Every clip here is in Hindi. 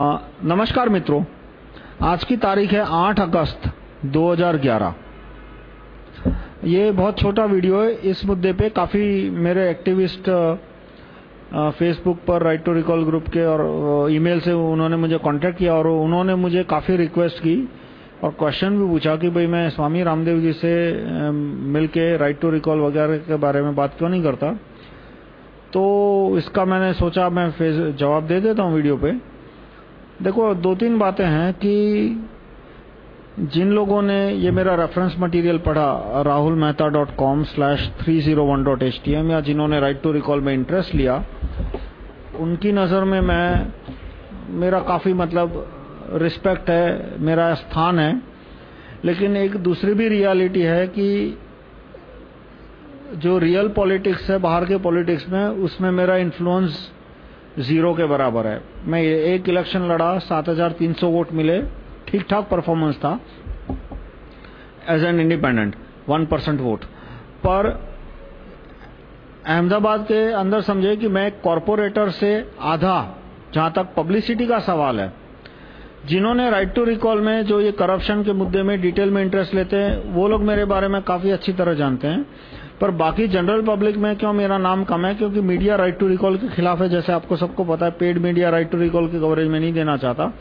नमस्कार मित्रों, आज की तारीख है 8 अगस्त 2011 ये बहुत छोटा वीडियो है, इस मुद्दे पे काफ़ी मेरे एक्टिविस्ट फेसबुक पर राइट टू रिकॉल ग्रुप के और ईमेल से उन्होंने मुझे कांटेक्ट किया और उन्होंने मुझे काफ़ी रिक्वेस्ट की और क्वेश्चन भी पूछा कि भाई मैं स्वामी रामदेव जी से मिलके राइट टू रिकॉल वगैरह के बारे में बात क्यों नहीं करता? तो इसका मैंने सोचा मैं जवाब दे देता हूँ वीडियो पे। देखो दो तीन बातें हैं कि जिन लोगों ने ये मेरा रेफरेंस मटेरियल पढ़ा, rahulmehta.com slash 301.htm या जिन्होंने राइट टू रिकॉल में इंटरेस्ट लिया, उनकी नज़र में मैं, मेरा काफ़ी मतलब रिस्पेक्ट है, मेरा स्थान है, लेकिन एक दूसरी भी रियलिटी है कि जो रियल पॉलिटिक्स है, बाहर के पॉलिटिक्स में, उसमें मेरा इन्फ्लुएंस ज़ीरो के बराबर है। मैं एक इलेक्शन लड़ा 7,300 वोट मिले। ठीक ठाक परफॉर्मेंस था। As an independent one percent vote पर अहमदाबाद के अंदर समझे कि मैं कॉरपोरेटर से आधा जहाँ तक पब्लिसिटी का सवाल है। जिन्होंने राइट टू रिकॉल में जो ये करप्शन के मुद्दे में डिटेल में इंटरेस्ट लेते हैं वो लोग मेरे बारे में काफ़ी अच्छी तरह जानते हैं। पर बाकी जनरल पब्लिक में क्यों मेरा नाम कम है? क्योंकि मीडिया राइट टू रिकॉल के खिलाफ है, जैसे आपको सबको पता है paid media right to recall के कवरेज में नहीं देना चाहता।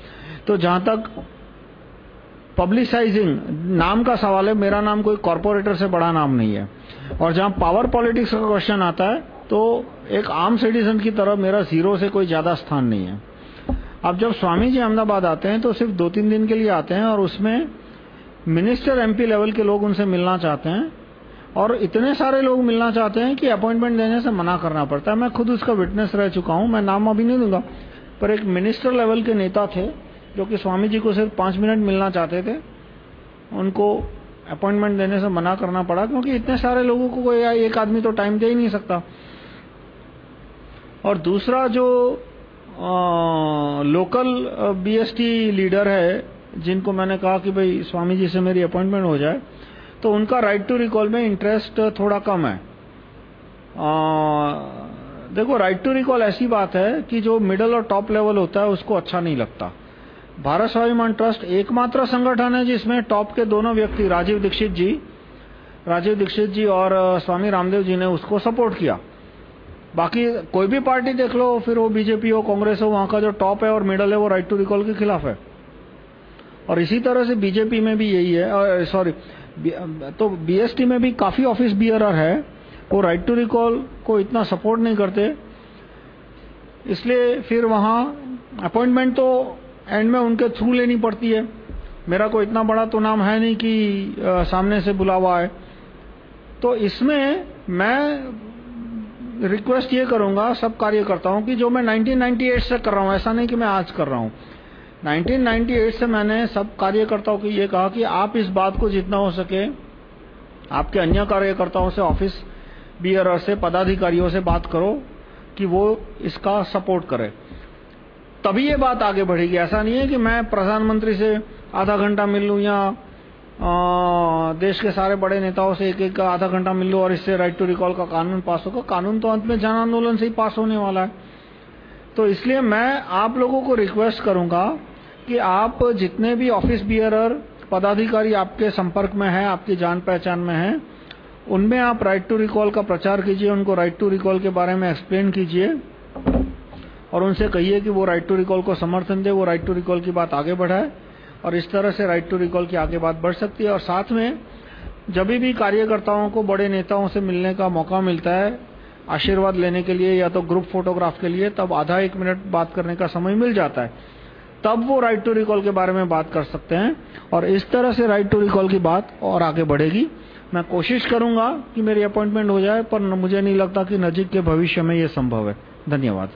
तो जहाँ तक पब्लिसाइजिंग नाम का सवाल है, मेरा नाम कोई कॉरपोरेटर से बड़ा नाम नहीं है। और जहाँ पावर पॉलिटिक्स का क्वेश्चन आता है तो एक आम सिटीजन की तरह मेरा ज़ीरो से कोई ज़्यादा स्थान नहीं है। अब जब स्वामी जी अहमदाबाद आते हैं तो सिर्फ़ दो तीन दिन के लिए आते हैं, और उसमें मिनिस्टर एमपी लेवल के लोग उनसे मिलना चाहते हैं। और इतने सारे लोग मिलना चाहते हैं कि अपॉइंटमेंट देने से मना करना पड़ता है। मैं खुद उसका विटनेस रह चुका हूँ। मैं नाम अभी नहीं दूँगा पर एक मिनिस्टर लेवल के नेता थे जो कि स्वामी जी को सिर्फ़ पाँच मिनट मिलना चाहते थे उनको अपॉइंटमेंट देने से मना करना पड़ा क्योंकि इतने सारे लोगों को एक आदमी तो टाइम दे ही नहीं सकता। और दूसरा जो आ, लोकल बीएसटी लीडर है जिनको मैंने कहा कि भाई स्वामी जी से मेरी अपॉइंटमेंट हो जाए तो उनका राइट टू रिकॉल में इंटरेस्ट थोड़ा कम है। आ, देखो राइट टू रिकॉल ऐसी बात है कि जो मिडल और टॉप लेवल होता है उसको अच्छा नहीं लगता। भारत स्वाभिमान ट्रस्ट एकमात्र संगठन है जिसमें टॉप के दोनों व्यक्ति राजीव दीक्षित जी राजीव दीक्षित जी और स्वामी रामदेव जी ने उसको सपोर्ट किया। बाकी कोई भी पार्टी देख लो फिर वो बीजेपी हो कांग्रेस हो वहाँ का जो टॉप है और मिडल है वो राइट टू रिकॉल के खिलाफ है। और इसी तरह से बीजेपी में भी यही है सॉरी तो बीएसटी में भी काफ़ी ऑफ़िस बियरर है, वो राइट टू रिकॉल को इतना सपोर्ट नहीं करते। इसलिए फिर वहाँ अपॉइंटमेंट तो एंड में उनके थ्रू लेनी पड़ती है। मेरा कोई इतना बड़ा तो नाम है नहीं कि सामने से बुलावा है तो इसमें मैं रिक्वेस्ट ये करूँगा सब कार्यकर्ताओं की, जो मैं 1998 से कर रहा हूँ, ऐसा नहीं कि मैं आज कर रहा हूँ। 1998 से मैंने सब कार्यकर्ताओं को ये कहा कि आप इस बात को जितना हो सके आपके अन्य कार्यकर्ताओं से ऑफ़िस बियरर से पदाधिकारियों से बात करो कि वो इसका सपोर्ट करें। तभी ये बात आगे बढ़ेगी। ऐसा नहीं है कि मैं प्रधानमंत्री से आधा घंटा मिल लूँ या आ, देश के सारे बड़े नेताओं से एक एक आधा घंटा मिल लूँ और इससे राइट टू रिकॉल का कानून पास होगा। कानून तो अंत में जन आंदोलन से ही पास होने वाला है। तो इसलिए मैं आप लोगों को रिक्वेस्ट करूँगा कि आप जितने भी ऑफ़िस बियरर पदाधिकारी आपके संपर्क में हैं, आपकी जान पहचान में हैं, उनमें आप राइट टू रिकॉल का प्रचार कीजिए, उनको राइट टू रिकॉल के बारे में एक्सप्लेन कीजिए और उनसे कहिए कि वो राइट टू रिकॉल को समर्थन दे, वो राइट टू रिकॉल की बात आगे बढ़ाए और इस तरह से राइट टू रिकॉल की आगे बात बढ़ सकती है। और साथ में जब भी कार्यकर्ताओं को, बड़े नेताओं से मिलने का मौका मिलता है, आशीर्वाद लेने के लिए या तो ग्रुप फोटोग्राफ के लिए, तब आधा एक मिनट बात करने का समय मिल जाता है। तब वो राइट टू रिकॉल के बारे में बात कर सकते हैं। और इस तरह से राइट टू रिकॉल की बात और आगे बढ़ेगी। मैं कोशिश करूँगा कि मेरी अपॉइंटमेंट हो जाए, पर मुझे नहीं लगता कि नजीक के भविष्य में ये संभव है। धन्यवाद।